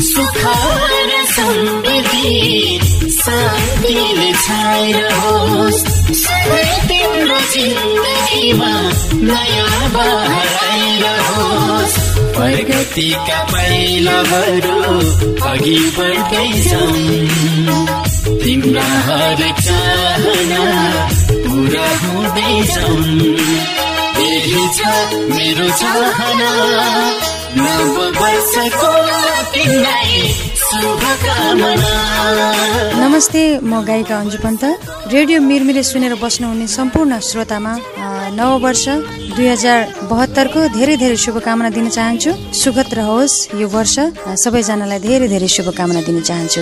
सुख र समृद्धि शान्तिले तिम्रो जिन्दगीमा प्रगतिका पाइलाहरू अघि बढ्दैछन्। तिम्रा हरेक चाहना पुरा छ मेरो चाहना। नमस्ते म गायिका अन्जु पन्त। रेडियो मिरमिरे सुनेर बस्नुहुने सम्पूर्ण श्रोतामा अ, नववर्ष दुई हजार बहत्तरको धेरै धेरै शुभकामना दिन चाहन्छु। सुखद रहोस् यो वर्ष सबैजनालाई धेरै धेरै शुभकामना दिन चाहन्छु।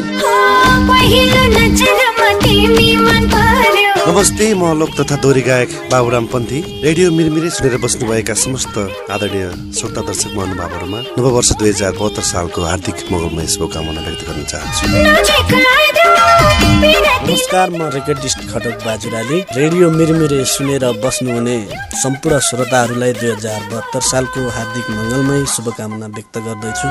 नमस्ते म लोक तथा दोहोरी गायक बाबुराम पन्थी। रेडियो मिरमिरे सुनेर बस्नुभएका समस्त आदरणीय श्रोता दर्शक महानुभावहरूमा नववर्ष दुई हजार बहत्तर सालको हार्दिक मङ्गलमय शुभकामना व्यक्त गर्न चाहन्छु। नमस्कार म रेकर्डिस्ट खडक बाजुराले रेडियो मिरमिरे सुनेर बस्नुहुने सम्पूर्ण श्रोताहरूलाई दुई हजार बहत्तर सालको हार्दिक मङ्गलमय शुभकामना व्यक्त गर्दछु।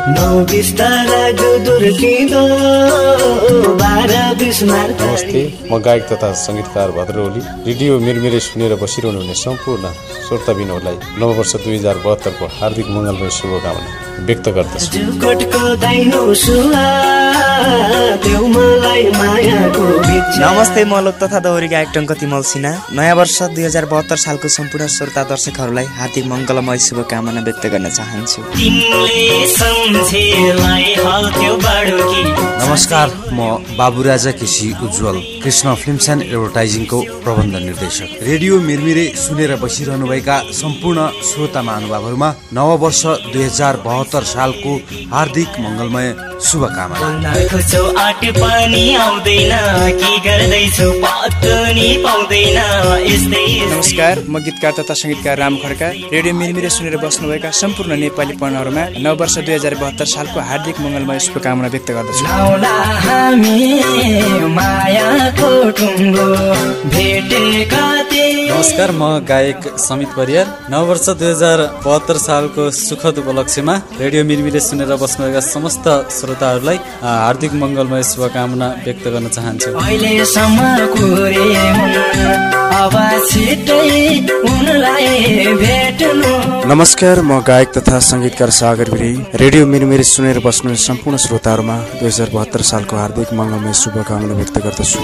नमस्ते म गायक तथा सङ्गीतकार भद्र ओली। रेडियो मिरमिरे सुनेर बसिरहनु हुने सम्पूर्ण श्रोताबिनहरूलाई नववर्ष दुई हजार बहत्तरको हार्दिक मङ्गलमय शुभकामना व्यक्त गर्दछु। नमस्ते म लोक तथा दौरी गायक टङ्क तिमल सिन्हा। नयाँ वर्ष दुई हजार बहत्तर सालको सम्पूर्ण श्रोता दर्शकहरूलाई हार्दिक मङ्गलमय शुभकामना व्यक्त गर्न चाहन्छु। नमस्कार म बाबुराजा केसी उज्जवल कृष्ण फिल्म्स एन्ड एडभर्टाइजिङको प्रबन्ध निर्देशक। रेडियो मिरमिरे सुनेर बसिरहनुभएका सम्पूर्ण श्रोता महानुभावहरूमा नववर्ष दुई हजार बहत्तर सालको हार्दिक मङ्गलमय शुभकामना। खोज्छौ आट पानी आउँदैन के गर्दैछौ पत्तो नि पाउँदैन यस्तै नमस्कार म गीतकार तथा सङ्गीतकार राम खड्का। रेडियो मिरमिरे सुनेर बस्नुभएका सम्पूर्ण नेपाली पढ्नहरूमा नव वर्ष दुई हजार बहत्तर सालको हार्दिक मङ्गलमय शुभकामना व्यक्त गर्दछु। हामी मायाको भेटेका नमस्कार म गायक समित परियार। नववर्ष दुई हजार बहत्तर सालको सुखद उपलक्ष्यमा रेडियो मिरमिरे सुनेर बस्नुभएका समस्त श्रोताहरूलाई हार्दिक मङ्गलमय शुभकामना व्यक्त गर्न चाहन्छु। नमस्कार म गायक तथा सङ्गीतकार सागर भिरी रेडियो मिरमिरे सुनेर बस्नुहुने सम्पूर्ण श्रोताहरूमा दुई हजार बहत्तर सालको हार्दिक मङ्गलमय शुभकामना व्यक्त गर्दछु।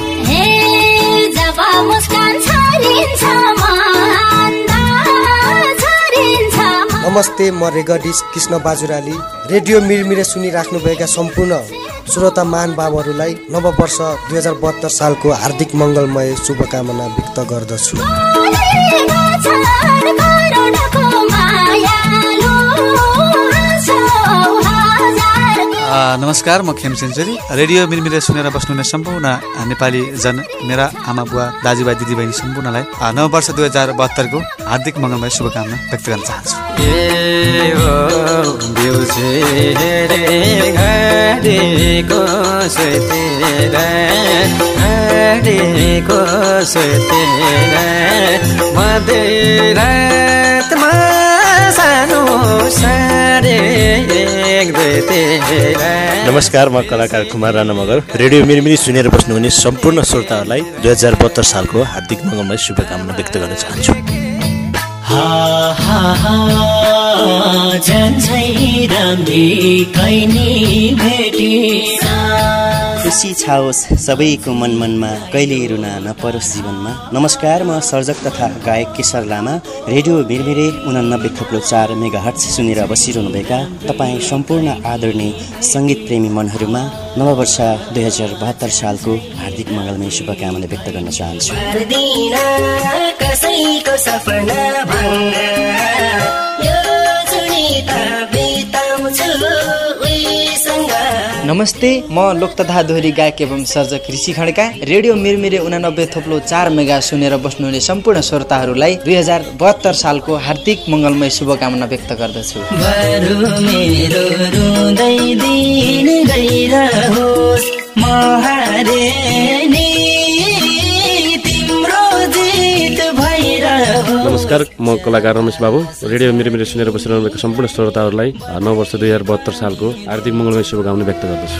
नमस्ते म रेगडिस कृष्ण बाजुराली। रेडियो मिरमिरे सुनिराख्नुभएका सम्पूर्ण श्रोता महान बाबुहरूलाई नववर्ष दुई हजार बहत्तर सालको हार्दिक मङ्गलमय शुभकामना व्यक्त गर्दछु। नमस्कार म खेम सेन्चुरी रेडियो मिरमिरे सुनेर बस्नुहुने सम्पूर्ण नेपाली जन मेरा आमा बुवा दाजुभाइ दिदीबहिनी सम्पूर्णलाई अ, नववर्ष दुई हजार बहत्तरको हार्दिक मङ्गलमय शुभकामना व्यक्त गर्न चाहन्छु सानो नमस्कार म कलाकार कुमार राणा मगर। रेडियो मिरमिरी सुनेर बस्नुहुने सम्पूर्ण श्रोताहरूलाई दुई हजार बहत्तर सालको हार्दिक मङ्गलमय शुभकामना व्यक्त गर्न चाहन्छु। खुसी छाओस् सबैको मन मनमा कहिले रुना नपरोस् जीवनमा। नमस्कार म सर्जक तथा गायक केशर लामा। रेडियो मिरमिरे उनानब्बे थप्लो चार मेगा हट सुनेर बसिरहनुभएका तपाईँ सम्पूर्ण आदरणीय सङ्गीत प्रेमी मनहरूमा नववर्ष दुई हजार बहत्तर सालको हार्दिक मङ्गलमय शुभकामना व्यक्त गर्न चाहन्छु। नमस्ते म लोक तथा दोहोरी गायक एवं सर्जक ऋषि खड्का। रेडियो मिरमिरे उनानब्बे थोप्लो चार मेगा सुनेर बस्नुहुने सम्पूर्ण श्रोताहरूलाई दुई हजार बहत्तर सालको हार्दिक मङ्गलमय शुभकामना व्यक्त गर्दछु। मेरो नमस्कार म कलाकार रमेश बाबु। रेडियो मेरो मेरो सुनेर बसिरहनु भएको सम्पूर्ण श्रोताहरूलाई नौ वर्ष दुई हजार बहत्तर सालको हार्दिक मङ्गलमय शुभकामना व्यक्त गर्दछु।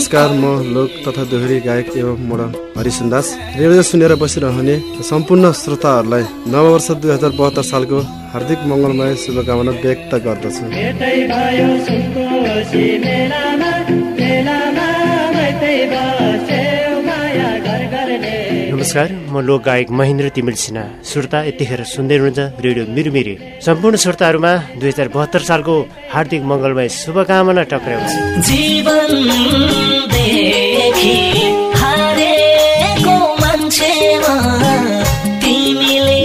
नमस्कार म लोक तथा दोहोरी गायक एवं मोडल हरिसन दास। रेडियो सुनेर बसिरहने सम्पूर्ण श्रोताहरूलाई नववर्ष दुई हजार बहत्तर सालको हार्दिक मङ्गलमय शुभकामना व्यक्त गर्दछु। नमस्कार म लोक गायक महेन्द्र तिमिल सिन्हा। श्रोता यतिखेर सुन्दै हुनुहुन्छ रेडियो मिरमिरे। सम्पूर्ण श्रोताहरूमा दुई हजार बहत्तर सालको हार्दिक मङ्गलमय शुभकामना टक्राउँछ।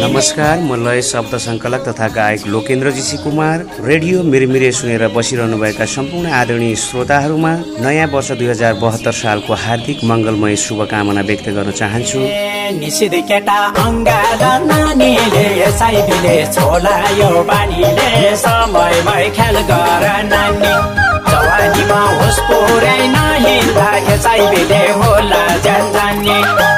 नमस्कार म लय शब्द सङ्कलक तथा गायक लोकेन्द्र जीसी कुमार। रेडियो मिरमिरे सुनेर बसिरहनुभएका सम्पूर्ण आदरणीय श्रोताहरूमा नयाँ वर्ष दुई हजार बहत्तर सालको हार्दिक मङ्गलमय शुभकामना व्यक्त गर्न चाहन्छु। जवानीमा होस पुरै होला जान।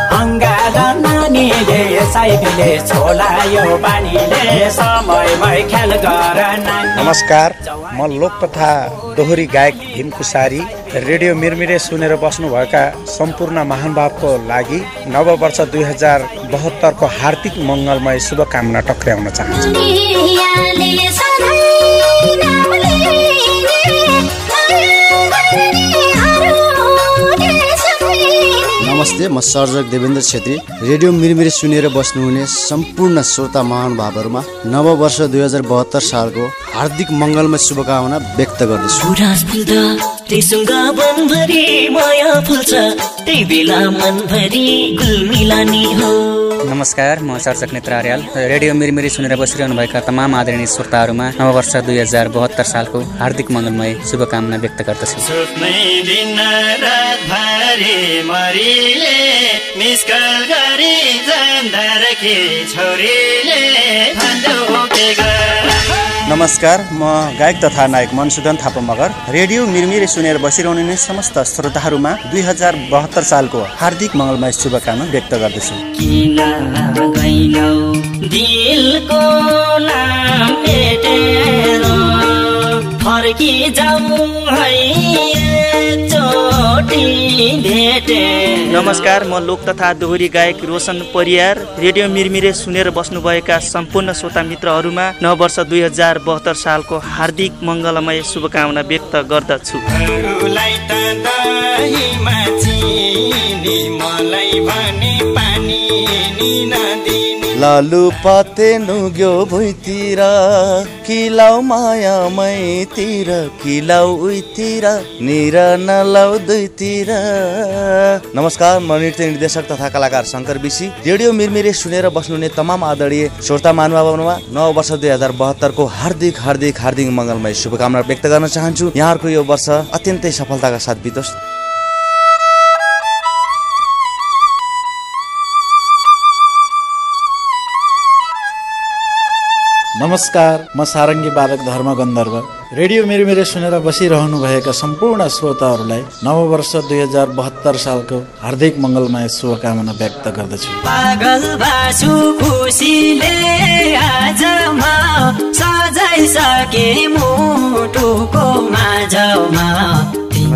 नमस्कार म लोक तथा दोहोरी गायक भीम कुसारी रेडियो मिरमिरे सुनेर बस्नुभएका सम्पूर्ण महानुभावको लागि नववर्ष दुई हजार बहत्तरको हार्दिक मङ्गलमय शुभकामना टक्र्याउन चाहन्छु। नमस्ते म सर्जक देवेन्द्र छेत्री। रेडियो मिरमिरे सुनेर बस्नुहुने सम्पूर्ण श्रोता महानुभावहरूमा नव वर्ष दुई हजार बहत्तर सालको हार्दिक मङ्गलमय शुभकामना व्यक्त गर्दछु। नमस्कार म सर्जक नेत्र आर्याल। रेडियो मिरमिरी सुनेर बसिरहनुभएका तमाम आदरणीय श्रोताहरूमा नववर्ष दुई हजार बहत्तर सालको हार्दिक मङ्गलमय शुभकामना व्यक्त गर्दछु। रातभरि मरिले मिसकल गरी जान्दा के छोरीले के गर नमस्कार म गायक तथा नायक मनसुदन थापा मगर रेडियो मिरमिरे सुनेर बसिरहने समस्त श्रोताहरूमा दुई हजार बहत्तर सालको हार्दिक मङ्गलमय शुभकामना व्यक्त गर्दछु। दिलको नाम मेटेर फर्की जाउँ है एकचोटि भेटे नमस्कार म लोक तथा दोहोरी गायक रोशन परियार रेडियो मिरमिरे सुनेर बस्नुभएका सम्पूर्ण श्रोता मित्रहरूमा नव वर्ष दुई हजार बहत्तर सालको हार्दिक मङ्गलमय शुभकामना व्यक्त गर्दछु। मलाई लालु पाते नुग्यो भुइँतिर किलाउ माया मैतिर किलाउ उइतिर निर नलाउ दुईतिर। नमस्कार म नृत्य निर्देशक तथा कलाकार शङ्कर विशी रेडियो मिरमिरे सुनेर बस्नुहुने तमाम आदरणीय श्रोता महानुभावमा नव वर्ष दुई हजार बहत्तरको हार्दिक हार्दिक हार्दिक मङ्गलमय शुभकामना व्यक्त गर्न चाहन्छु। यहाँहरूको यो वर्ष अत्यन्तै सफलताका साथ बितोस्। नमस्कार म सारङ्गी बालक धर्म गन्धर्व। रेडियो मेरो मेरो सुनेर बसिरहनु भएका सम्पूर्ण श्रोताहरूलाई नववर्ष दुई हजार बहत्तर सालको हार्दिक मङ्गलमय शुभकामना व्यक्त गर्दछु।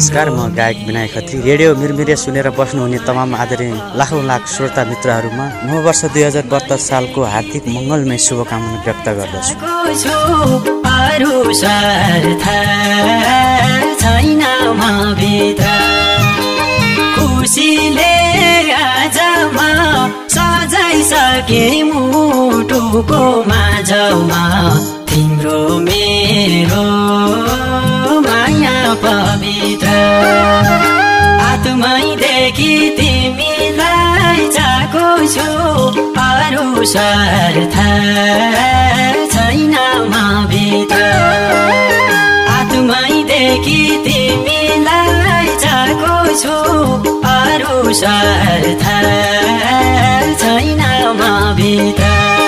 नमस्कार म गायक विनायक खत्री। रेडियो मिरमिरे सुनेर बस्नुहुने तमाम आदरणीय लाखौँ लाख श्रोता मित्रहरूमा नव वर्ष दुई हजार बहत्तर सालको हार्दिक मङ्गलमय शुभकामना व्यक्त गर्दछु। छु अरू पुषर्था छैन म भित्र आत्मैदेखि तिमीलाई चाहेको छु अरू सर्थ छैन म भित्र